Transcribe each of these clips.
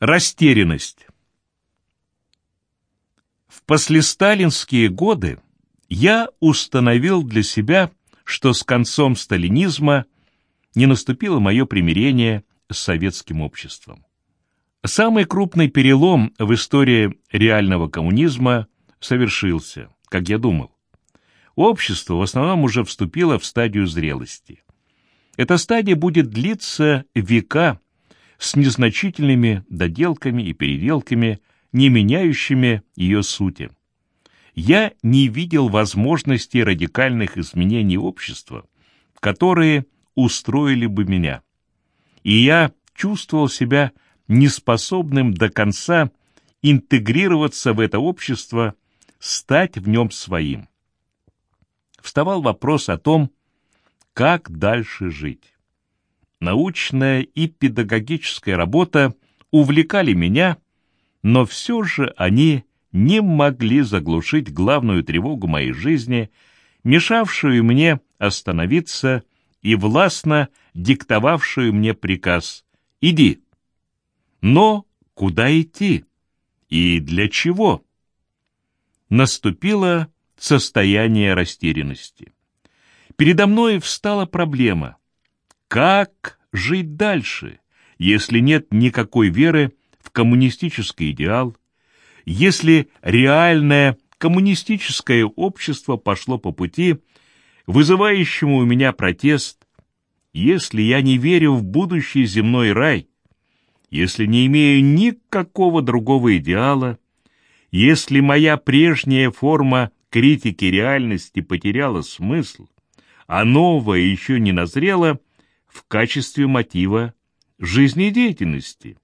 Растерянность. В послесталинские годы я установил для себя, что с концом сталинизма не наступило мое примирение с советским обществом. Самый крупный перелом в истории реального коммунизма совершился, как я думал. Общество в основном уже вступило в стадию зрелости. Эта стадия будет длиться века, с незначительными доделками и переделками, не меняющими ее сути. Я не видел возможности радикальных изменений общества, которые устроили бы меня. И я чувствовал себя неспособным до конца интегрироваться в это общество, стать в нем своим. Вставал вопрос о том, как дальше жить научная и педагогическая работа увлекали меня, но все же они не могли заглушить главную тревогу моей жизни, мешавшую мне остановиться и властно диктовавшую мне приказ «Иди». Но куда идти? И для чего? Наступило состояние растерянности. Передо мной встала проблема — как жить дальше, если нет никакой веры в коммунистический идеал, если реальное коммунистическое общество пошло по пути, вызывающему у меня протест, если я не верю в будущий земной рай, если не имею никакого другого идеала, если моя прежняя форма критики реальности потеряла смысл, а новая еще не назрела, в качестве мотива жизнедеятельности.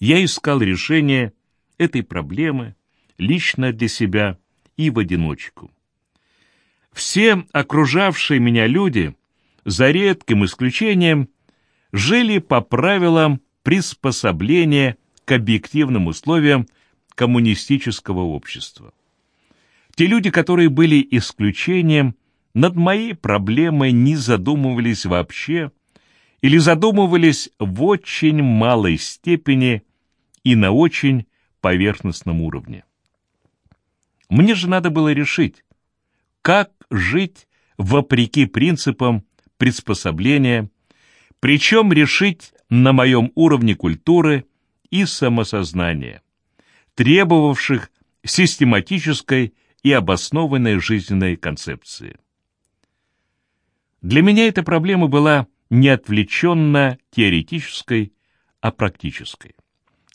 Я искал решение этой проблемы лично для себя и в одиночку. Все окружавшие меня люди, за редким исключением, жили по правилам приспособления к объективным условиям коммунистического общества. Те люди, которые были исключением, над моей проблемой не задумывались вообще или задумывались в очень малой степени и на очень поверхностном уровне. Мне же надо было решить, как жить вопреки принципам приспособления, причем решить на моем уровне культуры и самосознания, требовавших систематической и обоснованной жизненной концепции. Для меня эта проблема была не отвлеченно теоретической, а практической.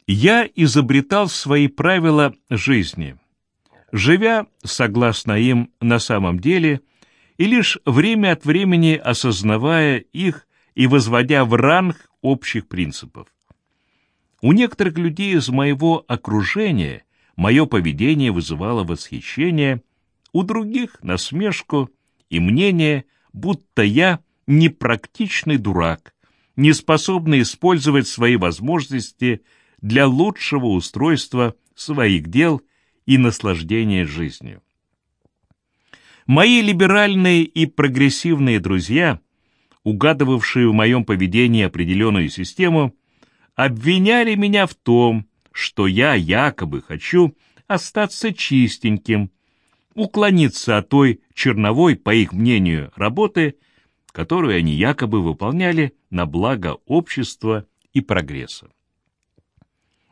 Я изобретал свои правила жизни, живя согласно им на самом деле и лишь время от времени осознавая их и возводя в ранг общих принципов. У некоторых людей из моего окружения мое поведение вызывало восхищение, у других — насмешку и мнение, будто я непрактичный дурак, не способный использовать свои возможности для лучшего устройства своих дел и наслаждения жизнью. Мои либеральные и прогрессивные друзья, угадывавшие в моем поведении определенную систему, обвиняли меня в том, что я якобы хочу остаться чистеньким, уклониться от той черновой, по их мнению, работы, которую они якобы выполняли на благо общества и прогресса.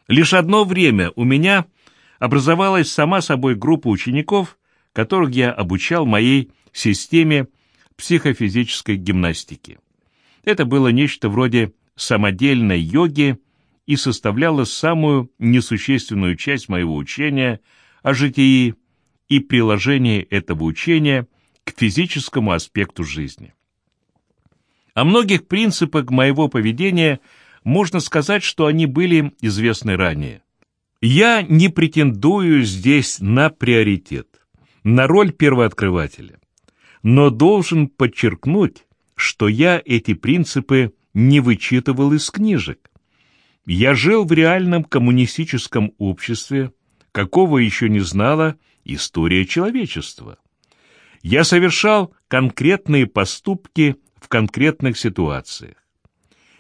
Лишь одно время у меня образовалась сама собой группа учеников, которых я обучал моей системе психофизической гимнастики. Это было нечто вроде самодельной йоги и составляло самую несущественную часть моего учения о житии и приложение этого учения к физическому аспекту жизни. О многих принципах моего поведения можно сказать, что они были известны ранее. Я не претендую здесь на приоритет, на роль первооткрывателя, но должен подчеркнуть, что я эти принципы не вычитывал из книжек. Я жил в реальном коммунистическом обществе, какого еще не знала история человечества. Я совершал конкретные поступки в конкретных ситуациях.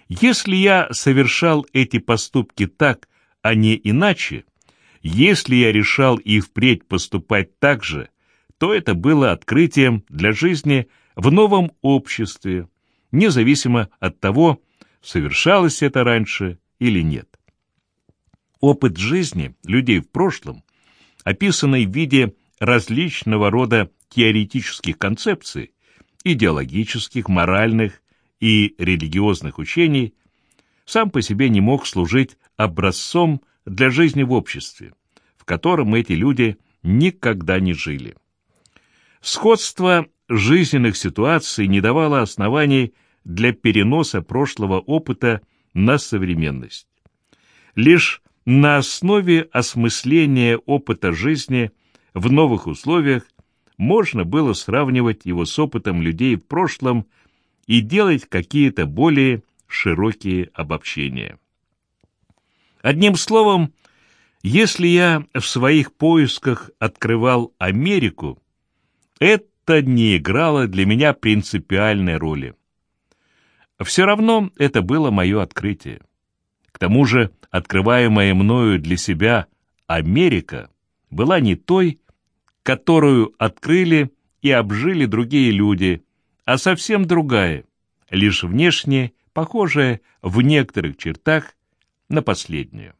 Если я совершал эти поступки так, а не иначе, если я решал и впредь поступать так же, то это было открытием для жизни в новом обществе, независимо от того, совершалось это раньше или нет. Опыт жизни людей в прошлом, описанный в виде различного рода теоретических концепций, идеологических, моральных и религиозных учений, сам по себе не мог служить образцом для жизни в обществе, в котором эти люди никогда не жили. Сходство жизненных ситуаций не давало оснований для переноса прошлого опыта на современность. Лишь на основе осмысления опыта жизни в новых условиях можно было сравнивать его с опытом людей в прошлом и делать какие-то более широкие обобщения. Одним словом, если я в своих поисках открывал Америку, это не играло для меня принципиальной роли. Все равно это было мое открытие. Тому же, открываемая мною для себя Америка была не той, которую открыли и обжили другие люди, а совсем другая, лишь внешне похожая в некоторых чертах на последнюю.